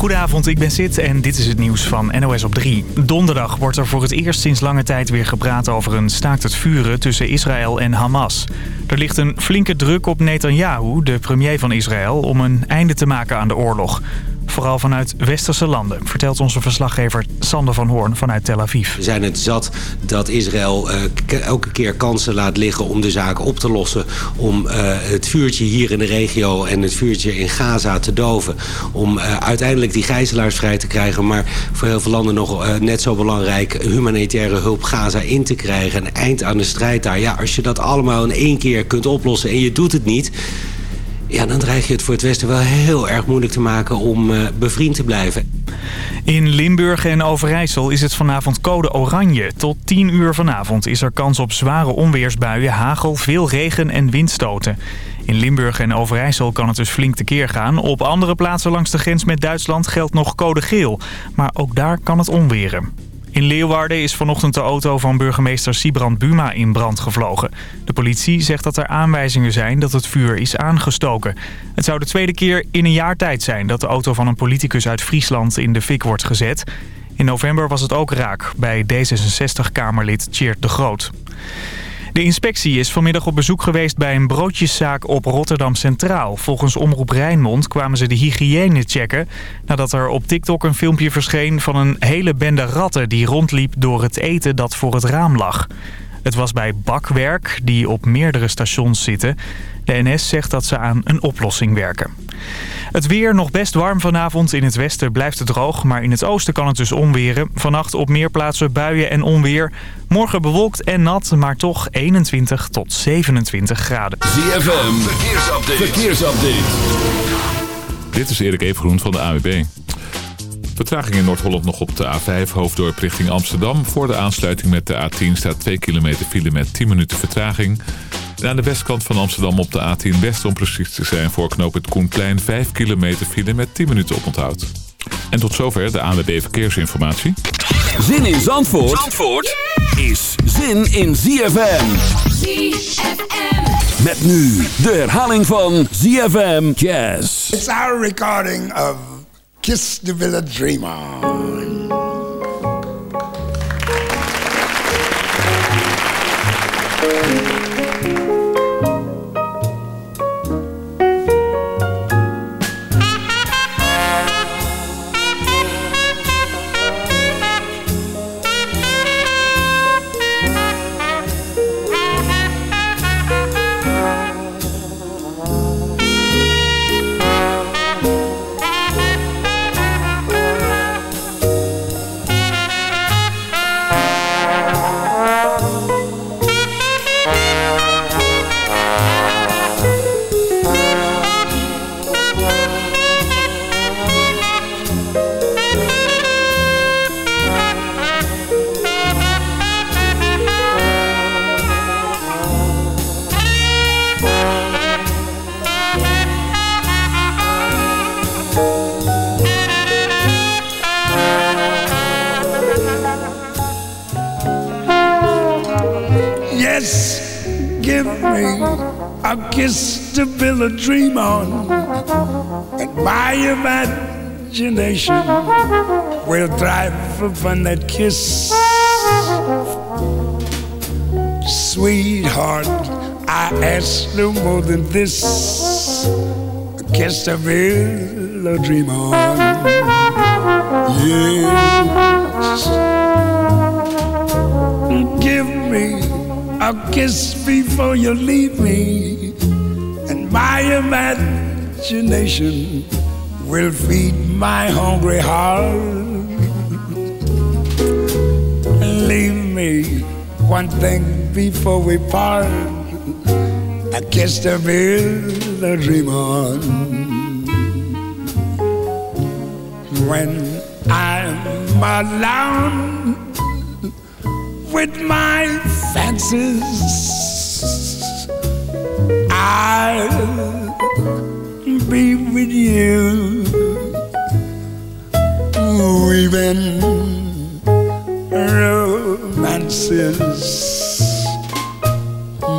Goedenavond, ik ben Sid en dit is het nieuws van NOS op 3. Donderdag wordt er voor het eerst sinds lange tijd weer gepraat over een staakt het vuren tussen Israël en Hamas. Er ligt een flinke druk op Netanyahu, de premier van Israël, om een einde te maken aan de oorlog. Vooral vanuit westerse landen, vertelt onze verslaggever Sander van Hoorn vanuit Tel Aviv. We zijn het zat dat Israël uh, elke keer kansen laat liggen om de zaak op te lossen. Om uh, het vuurtje hier in de regio en het vuurtje in Gaza te doven. Om uh, uiteindelijk die gijzelaars vrij te krijgen. Maar voor heel veel landen nog net zo belangrijk humanitaire hulp Gaza in te krijgen. Een eind aan de strijd daar. Ja, als je dat allemaal in één keer kunt oplossen en je doet het niet ja, dan dreig je het voor het Westen wel heel erg moeilijk te maken om uh, bevriend te blijven. In Limburg en Overijssel is het vanavond code oranje. Tot 10 uur vanavond is er kans op zware onweersbuien, hagel, veel regen en windstoten. In Limburg en Overijssel kan het dus flink tekeer gaan. Op andere plaatsen langs de grens met Duitsland geldt nog code geel. Maar ook daar kan het onweren. In Leeuwarden is vanochtend de auto van burgemeester Sibrand Buma in brand gevlogen. De politie zegt dat er aanwijzingen zijn dat het vuur is aangestoken. Het zou de tweede keer in een jaar tijd zijn dat de auto van een politicus uit Friesland in de fik wordt gezet. In november was het ook raak bij D66-Kamerlid Tjeerd de Groot. De inspectie is vanmiddag op bezoek geweest bij een broodjeszaak op Rotterdam Centraal. Volgens Omroep Rijnmond kwamen ze de hygiëne checken... nadat er op TikTok een filmpje verscheen van een hele bende ratten... die rondliep door het eten dat voor het raam lag. Het was bij Bakwerk, die op meerdere stations zitten. De NS zegt dat ze aan een oplossing werken. Het weer nog best warm vanavond. In het westen blijft het droog, maar in het oosten kan het dus onweren. Vannacht op meer plaatsen buien en onweer. Morgen bewolkt en nat, maar toch 21 tot 27 graden. ZFM, verkeersupdate. verkeersupdate. Dit is Erik Evengroen van de AWB. Vertraging in Noord-Holland nog op de A5 hoofddorp richting Amsterdam. Voor de aansluiting met de A10 staat 2 kilometer file met 10 minuten vertraging. En aan de westkant van Amsterdam op de A10 West om precies te zijn voor knoop het Koenplein 5 kilometer file met 10 minuten oponthoud. En tot zover de ANWB Verkeersinformatie. Zin in Zandvoort, Zandvoort is zin in ZFM. ZFM. Met nu de herhaling van ZFM Jazz. It's our recording of Kiss the Village Dream kiss to build a dream on, and my imagination will thrive upon that kiss. Sweetheart, I ask no more than this a kiss to build a dream on. Yes. Give me a kiss before you leave me my imagination will feed my hungry heart. Leave me one thing before we part. I kiss to build a dream on. When I'm alone with my fancies I'll be with you. Weaving romances,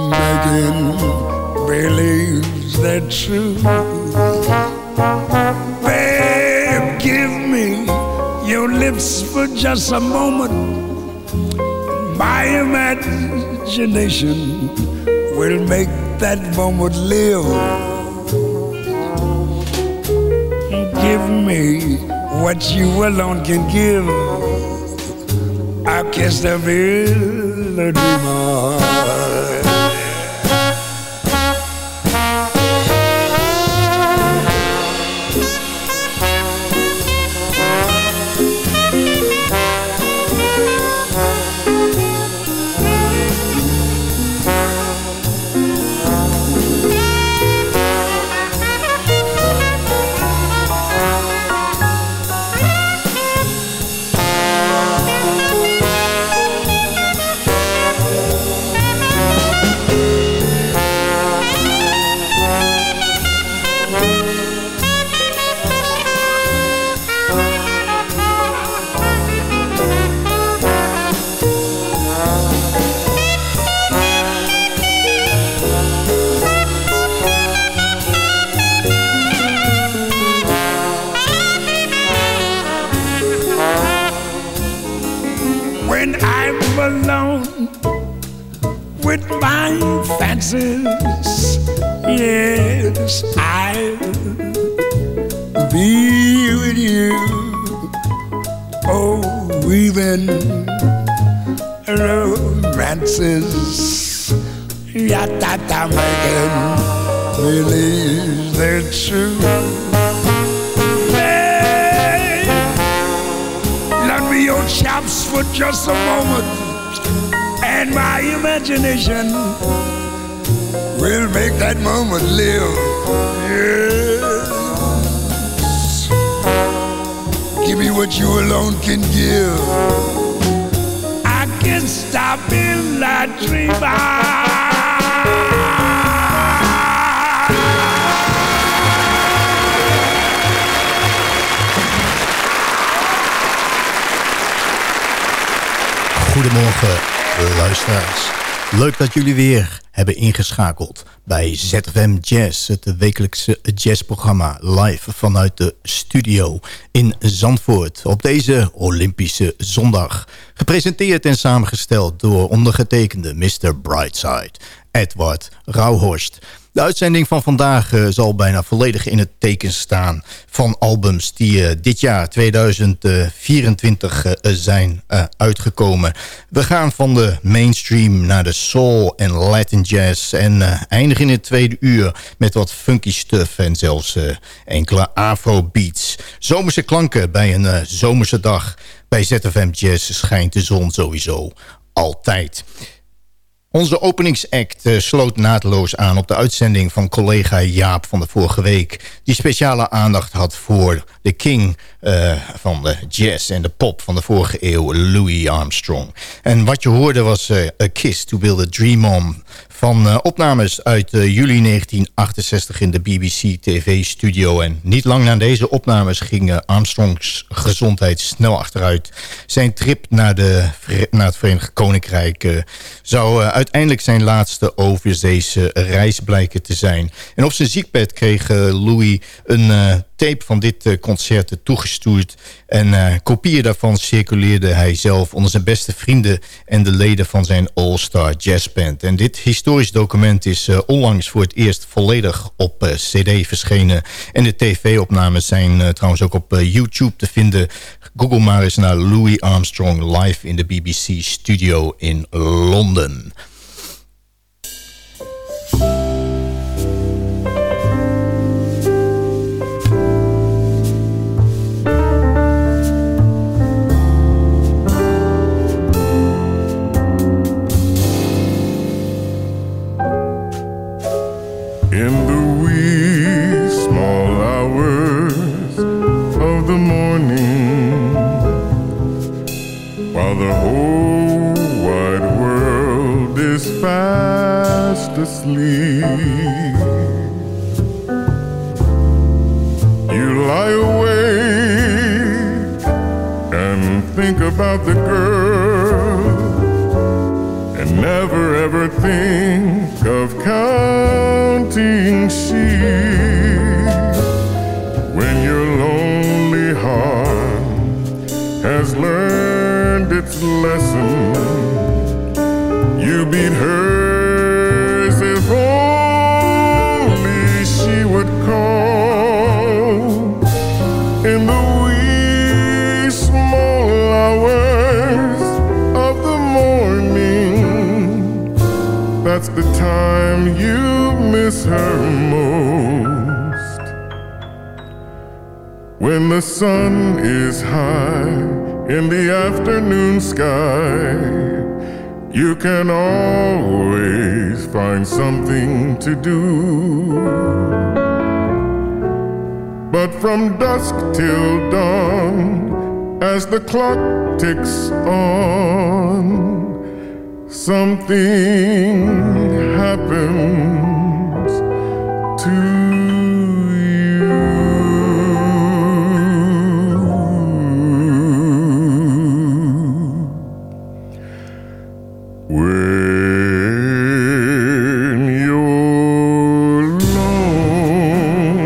making believes they're true. Babe, give me your lips for just a moment. My imagination will make that moment live. Give me what you alone can give. I kiss the real dreamer. Jullie weer hebben ingeschakeld bij ZFM Jazz, het wekelijkse jazzprogramma live vanuit de studio in Zandvoort op deze Olympische zondag. Gepresenteerd en samengesteld door ondergetekende Mr. Brightside, Edward Rauhorst. De uitzending van vandaag uh, zal bijna volledig in het teken staan... van albums die uh, dit jaar 2024 uh, eh, zijn uitgekomen. We gaan van de mainstream naar de soul en Latin jazz... en eindigen in het tweede uur met wat funky stuff... en zelfs enkele afrobeats. Zomerse klanken bij een zomerse dag. Bij ZFM Jazz schijnt de zon sowieso altijd... Onze openingsact uh, sloot naadloos aan op de uitzending van collega Jaap van de vorige week. Die speciale aandacht had voor de king uh, van de jazz en de pop van de vorige eeuw, Louis Armstrong. En wat je hoorde was uh, A Kiss to Build a Dream On van opnames uit juli 1968 in de BBC TV-studio. En niet lang na deze opnames ging Armstrongs gezondheid snel achteruit. Zijn trip naar, de, naar het Verenigd Koninkrijk zou uiteindelijk zijn laatste overzeese reis blijken te zijn. En op zijn ziekbed kreeg Louis een tape van dit concert toegestuurd. En kopieën daarvan circuleerde hij zelf onder zijn beste vrienden... en de leden van zijn All-Star Jazz Band. En dit historisch document is onlangs voor het eerst volledig op cd verschenen. En de tv-opnames zijn trouwens ook op YouTube te vinden. Google maar eens naar Louis Armstrong live in de BBC Studio in Londen. Asleep. You lie awake and think about the girl and never ever think of counting sheep when your lonely heart has learned its lesson. That's the time you miss her most. When the sun is high in the afternoon sky, you can always find something to do. But from dusk till dawn, as the clock ticks on, something happens to you. When your lonely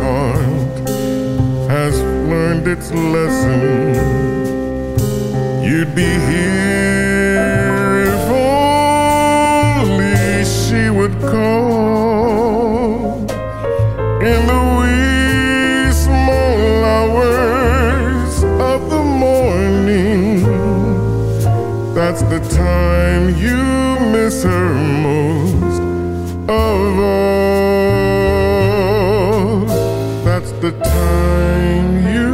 heart has learned its lesson, you'd be here. lessermost of all. That's the time you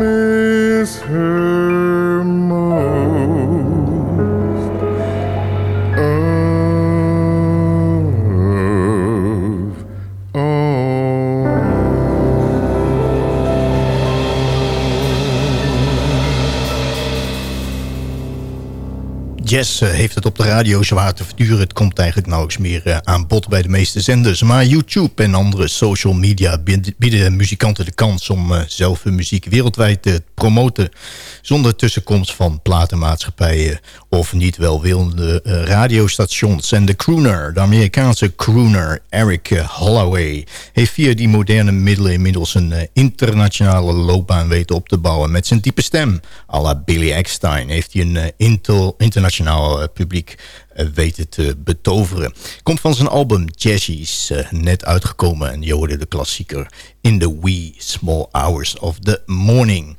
miss her most. Of all. Jess eh, heeft het de radio zwaar te verduren. Het komt eigenlijk nauwelijks meer eh, aan bod bij de meeste zenders. Maar YouTube en andere social media bieden muzikanten de kans... om eh, zelf hun muziek wereldwijd te promoten... zonder tussenkomst van platenmaatschappijen of niet welwillende radiostations. En de crooner, de Amerikaanse crooner Eric Holloway... heeft via die moderne middelen inmiddels een internationale loopbaan weten op te bouwen. Met zijn diepe stem, à la Billy Eckstein, heeft hij een internationaal eh, publiek eh, weten te betoveren. Komt van zijn album Jazzies, eh, net uitgekomen. En je de klassieker In the Wee Small Hours of the Morning.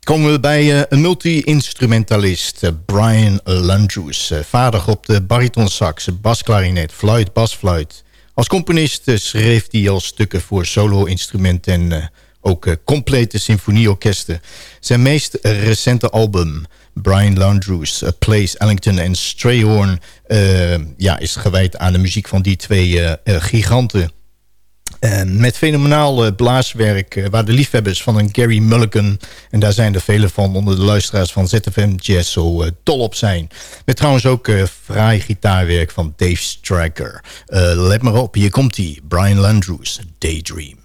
Komen we bij een multi-instrumentalist, Brian Landrews. vader op de baritonsax, basklarinet, fluit, basfluit. Als componist schreef hij al stukken voor solo-instrumenten en ook complete symfonieorkesten. Zijn meest recente album Brian Landrews, uh, Place Ellington en Strayhorn... Uh, ja, is gewijd aan de muziek van die twee uh, giganten. met fenomenaal blaaswerk waar de liefhebbers van een Gary Mulligan... en daar zijn er vele van onder de luisteraars van ZFM Jazz zo dol op zijn. Met trouwens ook fraai gitaarwerk van Dave Stryker. let maar op, hier komt hij, Brian Landrews, Daydream.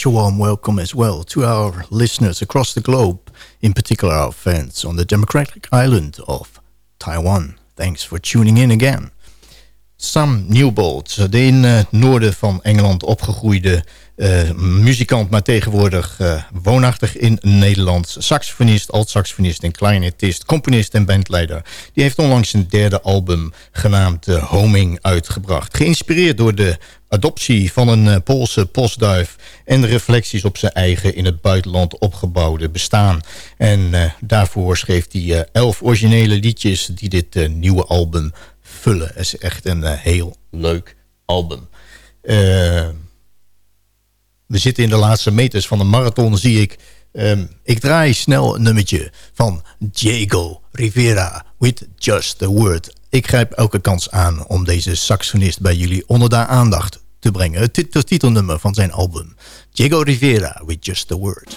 Special warm welcome as well to our listeners across the globe, in particular our fans on the democratic island of Taiwan. Thanks for tuning in again. Sam Newbold, de in het noorden van Engeland opgegroeide uh, muzikant... maar tegenwoordig uh, woonachtig in Nederland. Saxofonist, alt-saxofonist en kleinetist, componist en bandleider. Die heeft onlangs een derde album genaamd uh, Homing uitgebracht. Geïnspireerd door de adoptie van een Poolse postduif... en de reflecties op zijn eigen in het buitenland opgebouwde bestaan. En daarvoor schreef hij elf originele liedjes... die dit nieuwe album vullen. Het is echt een heel leuk album. Uh, we zitten in de laatste meters van de marathon, zie ik. Um, ik draai snel een nummertje van Diego Rivera with Just the Word Ik grijp elke kans aan om deze saxonist bij jullie onder de aandacht te brengen. Het titelnummer van zijn album. Diego Rivera with Just a Word.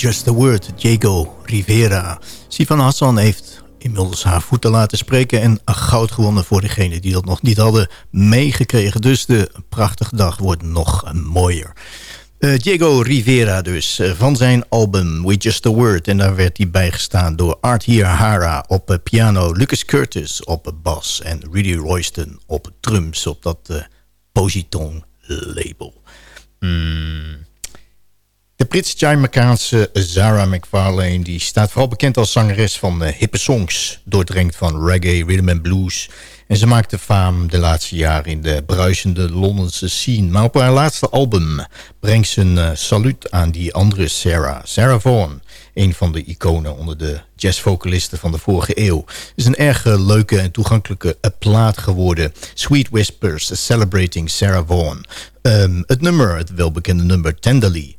Just the Word, Diego Rivera. Sivan Hassan heeft inmiddels haar voeten laten spreken... en goud gewonnen voor degenen die dat nog niet hadden meegekregen. Dus de prachtige dag wordt nog mooier. Uh, Diego Rivera dus, uh, van zijn album We Just The Word. En daar werd hij bijgestaan door Art Hara op uh, piano... Lucas Curtis op bas en Rudy Royston op drums... op dat Positon label. Mm. De Brits-Jamaicaanse Zara McFarlane die staat vooral bekend als zangeres van uh, hippe songs... doordrenkt van reggae, rhythm and blues. En ze maakte faam de laatste jaren in de bruisende Londense scene. Maar op haar laatste album brengt ze een uh, saluut aan die andere Sarah. Sarah Vaughan, een van de iconen onder de jazzvocalisten van de vorige eeuw. is een erg uh, leuke en toegankelijke plaat geworden. Sweet Whispers, Celebrating Sarah Vaughan. Um, het nummer, het welbekende nummer Tenderly...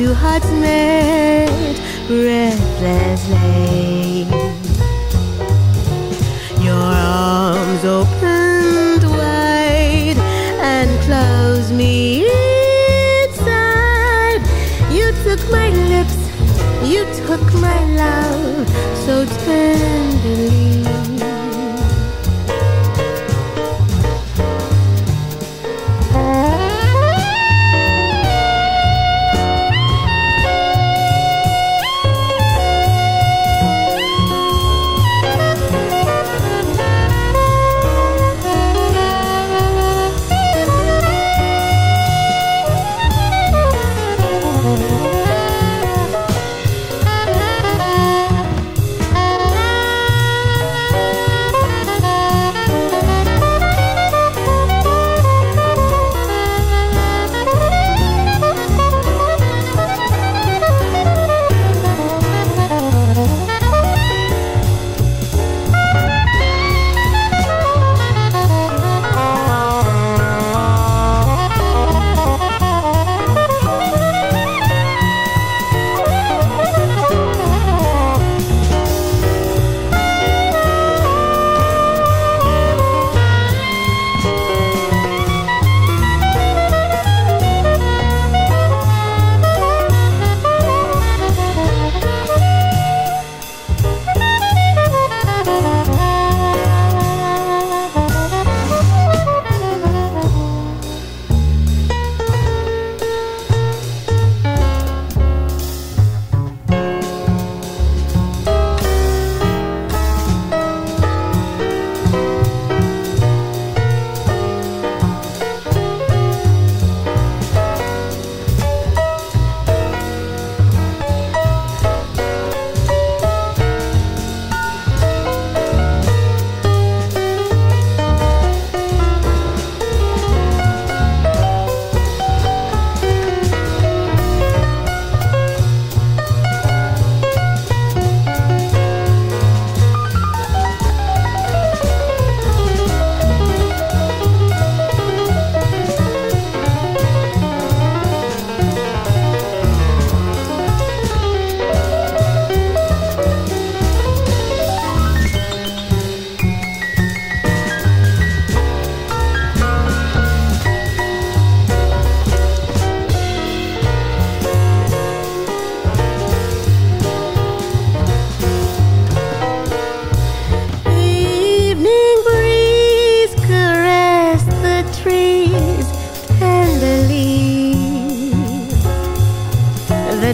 two hearts met restlessly.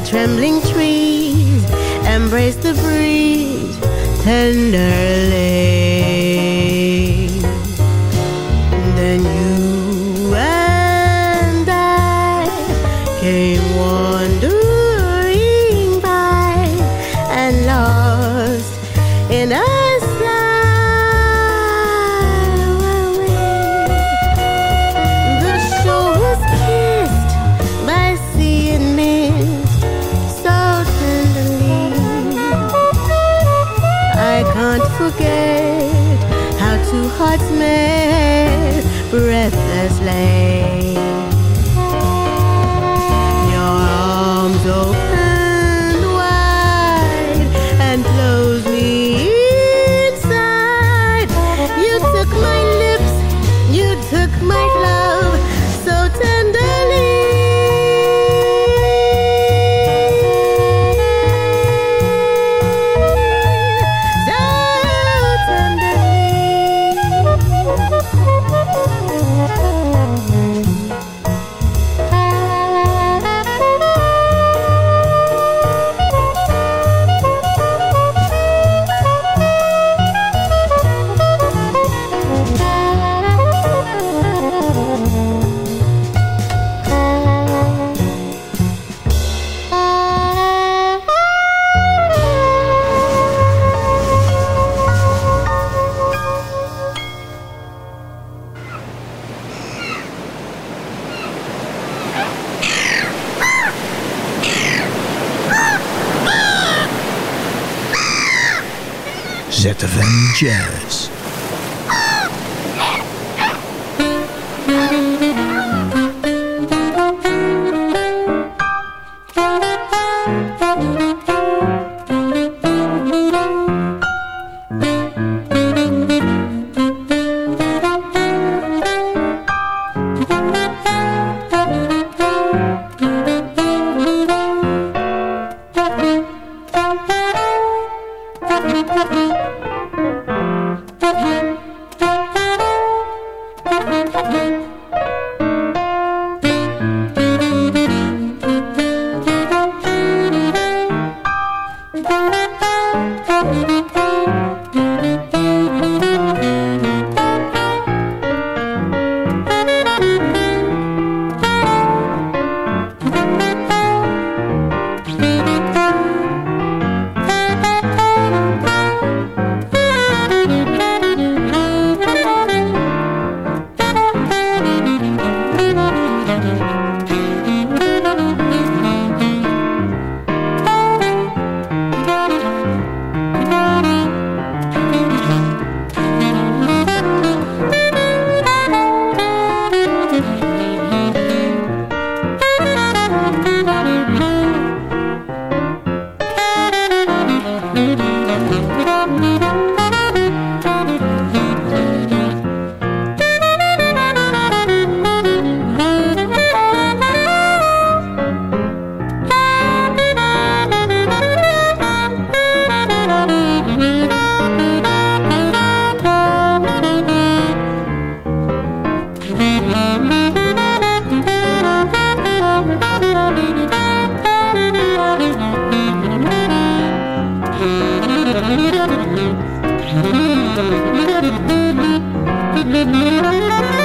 Trembling trees embrace the breeze tenderly. ZFM Jazz. Thank you.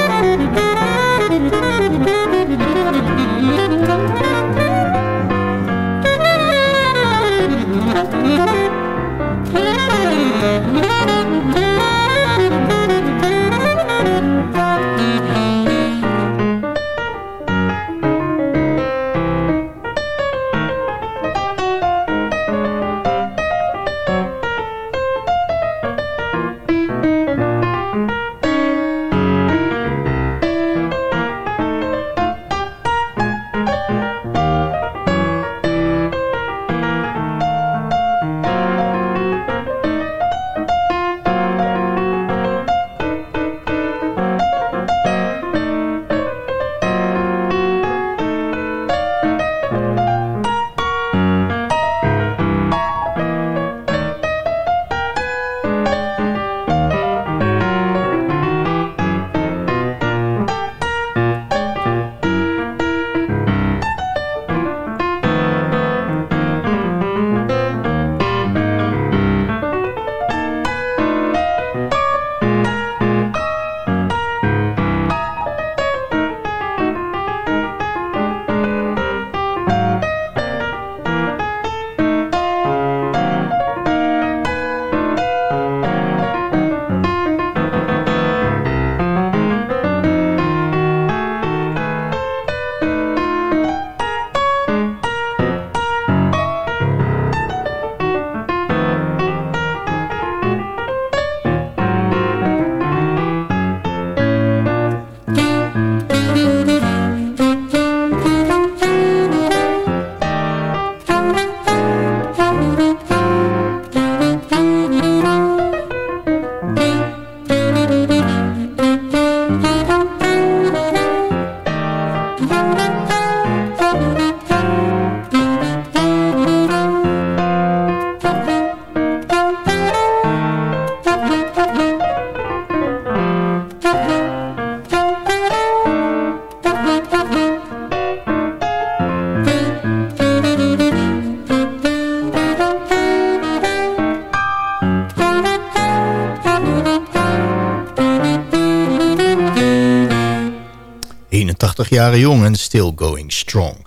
Jong en still going strong.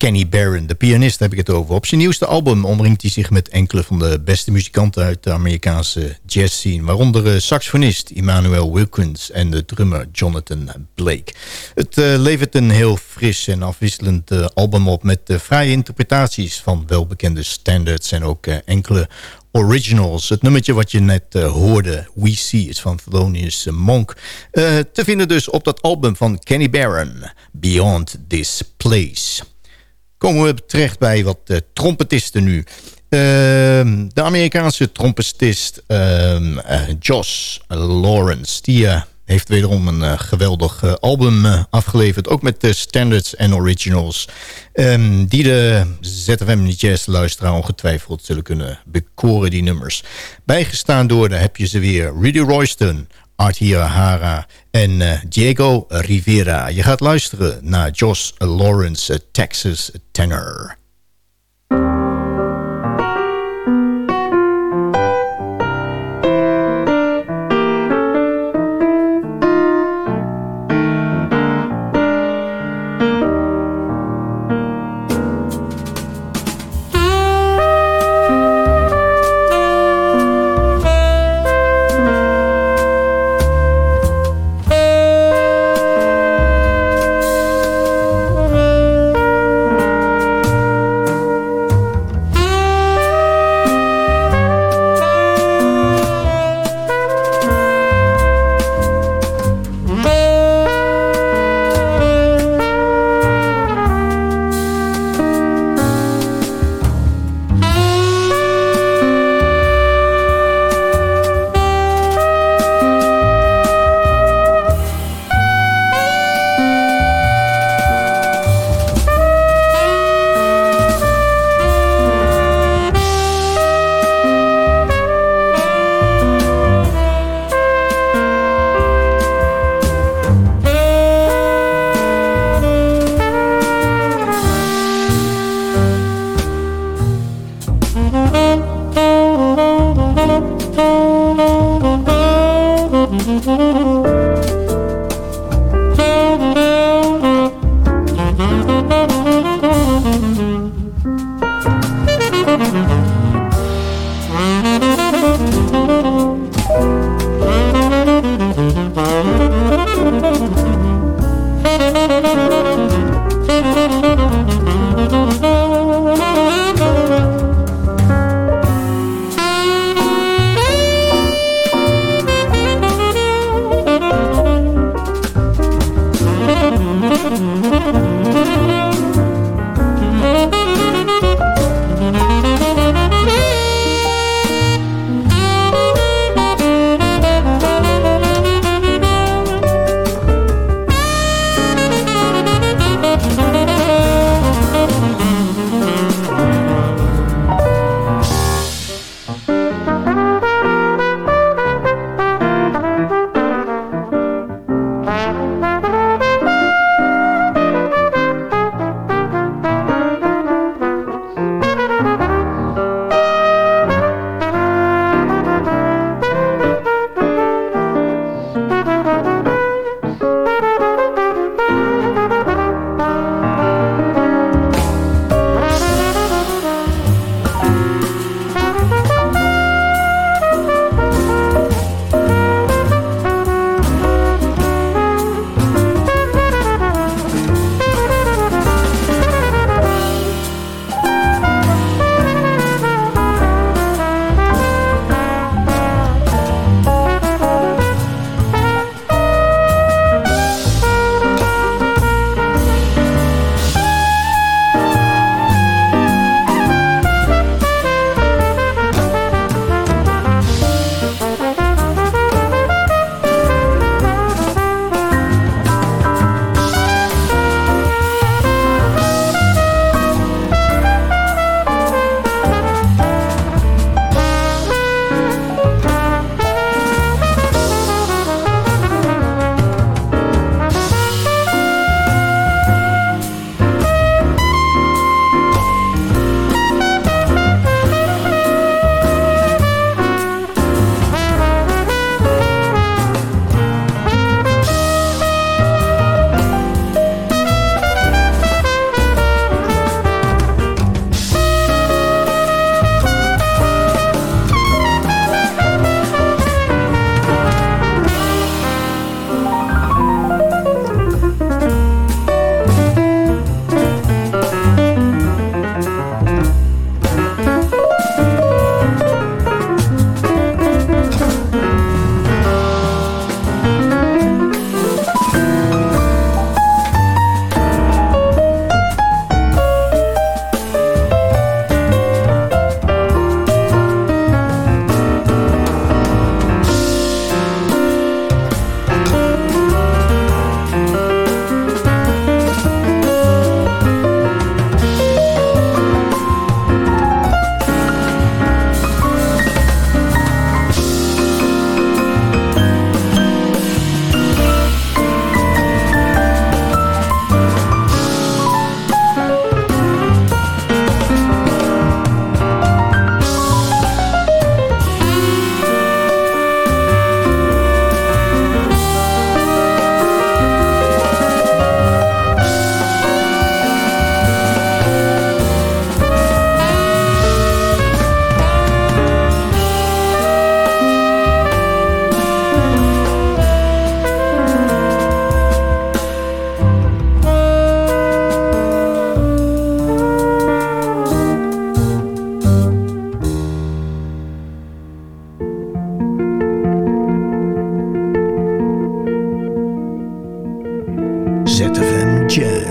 Kenny Barron, de pianist, heb ik het over. Op zijn nieuwste album omringt hij zich met enkele van de beste muzikanten uit de Amerikaanse jazz scene. Waaronder eh, saxofonist Emmanuel Wilkins en de drummer Jonathan Blake. Het uh, levert een heel fris en afwisselend uh, album op met vrije interpretaties van welbekende standards en ook enkele Originals. Het nummertje wat je net uh, hoorde, We See, is van Thelonious Monk. Uh, te vinden dus op dat album van Kenny Barron, Beyond This Place. Komen we terecht bij wat uh, trompetisten nu. de Amerikaanse trompetist Josh Lawrence... die heeft wederom een uh, geweldig uh, album uh, afgeleverd. Ook met de standards en originals. Um, die de ZFM Jazz luisteraar ongetwijfeld zullen kunnen bekoren, die nummers. Bijgestaan door, daar heb je ze weer, Rudy Royston, Artie Hara en Diego Rivera. Je gaat luisteren naar Josh Lawrence, Texas tenor.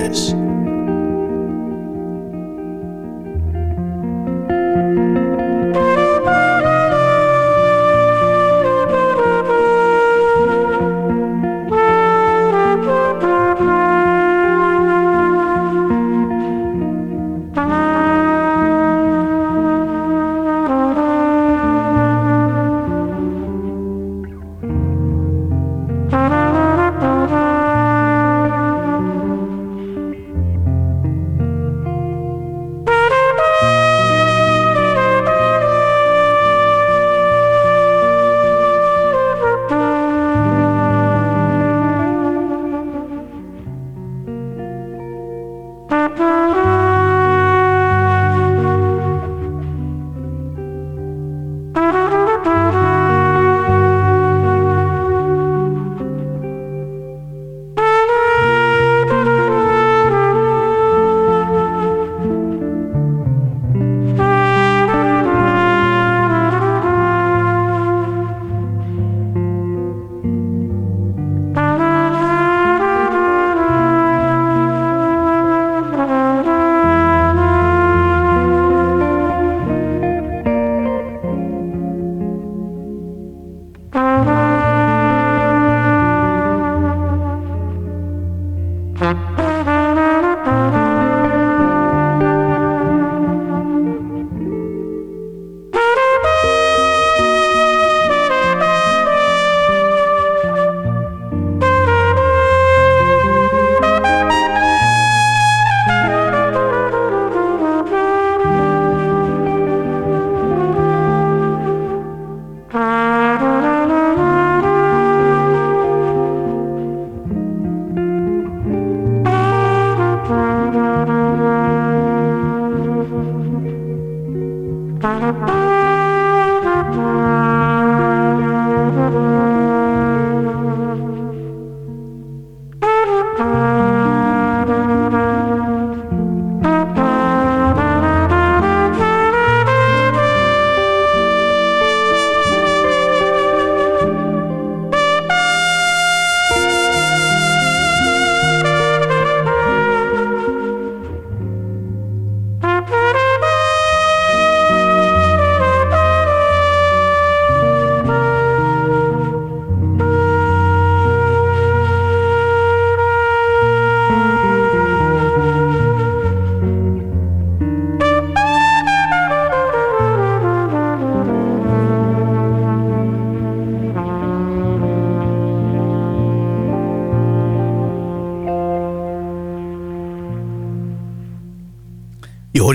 friends.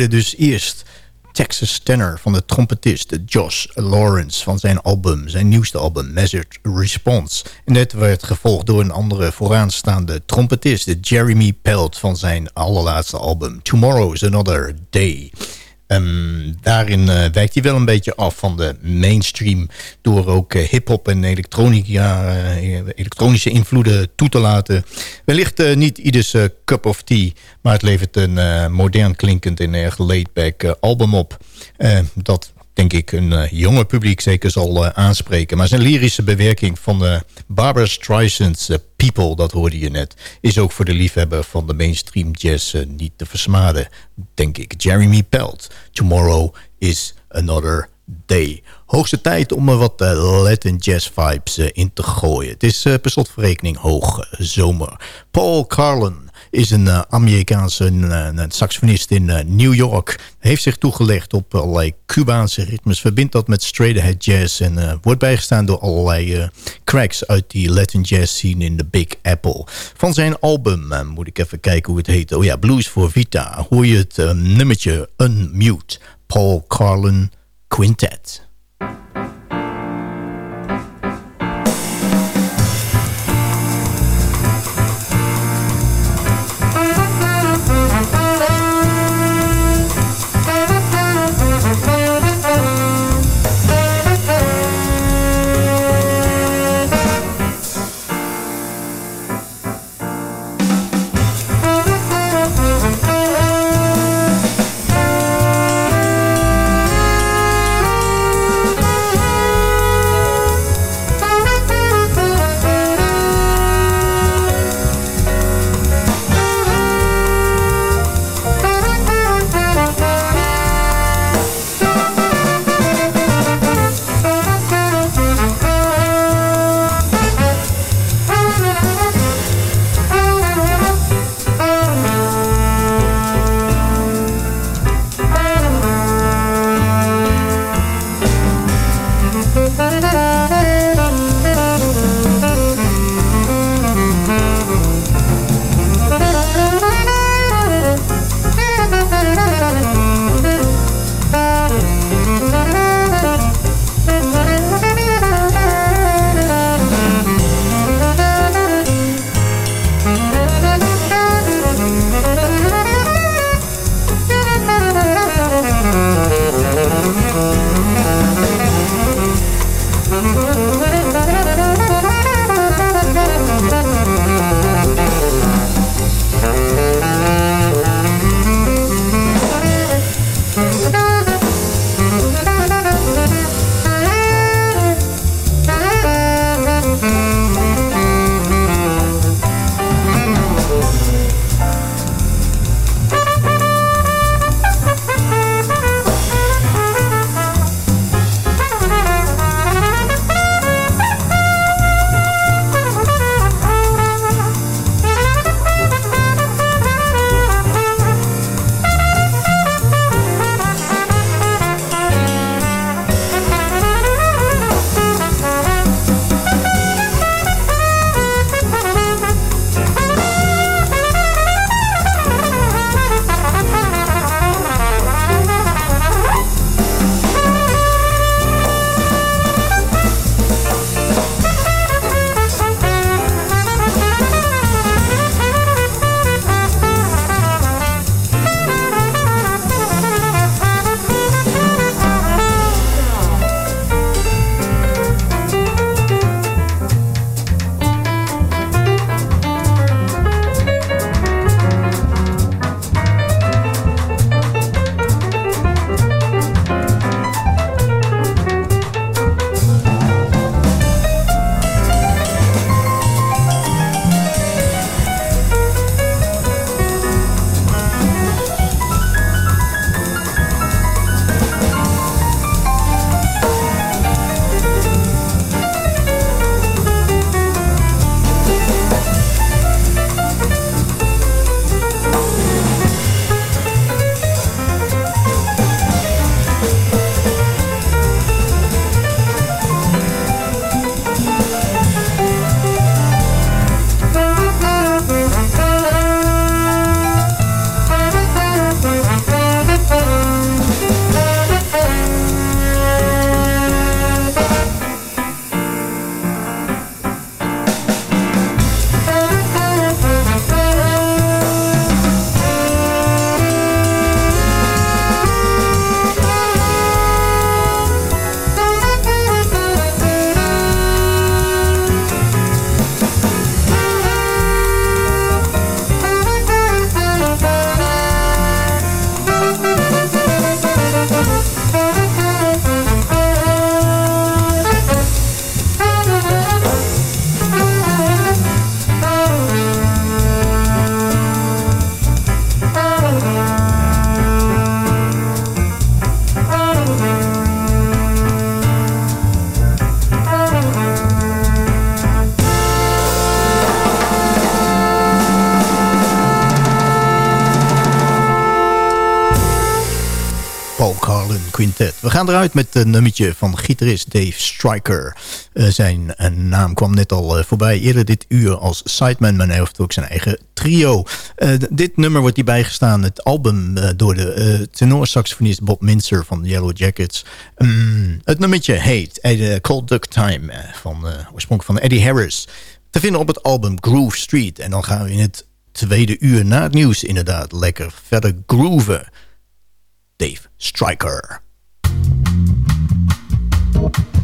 Dus eerst Texas tenor van de trompetist Josh Lawrence van zijn album, zijn nieuwste album Measured Response. En dit werd gevolgd door een andere vooraanstaande trompetist, Jeremy Pelt van zijn allerlaatste album Tomorrow is Another Day. Ehm, daarin uh, wijkt hij wel een beetje af van de mainstream... door ook uh, hip-hop en elektronica, uh, elektronische invloeden toe te laten. Wellicht niet ieders cup of tea... maar het levert een modern klinkend en erg laid-back album op... dat denk ik een uh, jonge publiek zeker zal uh, aanspreken. Maar zijn lyrische bewerking van uh, Barbara Streisand's People, dat hoorde je net... is ook voor de liefhebber van de mainstream jazz niet te versmaden, denk ik. Jeremy Pelt, Tomorrow is Another Day. Hoogste tijd om er wat Latin jazz vibes in te gooien. Het is per slotverrekening hoog zomer. Paul Carlin is een uh, Amerikaanse uh, saxofonist in uh, New York. Heeft zich toegelegd op allerlei Cubaanse ritmes. Verbindt dat met straight ahead jazz. En wordt bijgestaan door allerlei cracks uit die Latin jazz scene in de Big Apple. Van zijn album, moet ik even kijken hoe het heet. Oh ja, Blues for Vita. Hoor je het nummertje Unmute. Paul Carlin Quintet. Gaan eruit met een nummertje van gitarist Dave Stryker. Uh, zijn uh, naam kwam net al uh, voorbij eerder dit uur als sideman, maar hij heeft ook zijn eigen trio. dit nummer wordt hierbij gestaan, het album door de tenorsaxofonist Bob Minzer van Yellow Jackets. Um, het nummertje heet Cold Duck Time, van, oorspronkelijk van Eddie Harris. Te vinden op het album Groove Street. En dan gaan we in het tweede uur na het nieuws inderdaad lekker verder grooven. Dave Stryker. thank you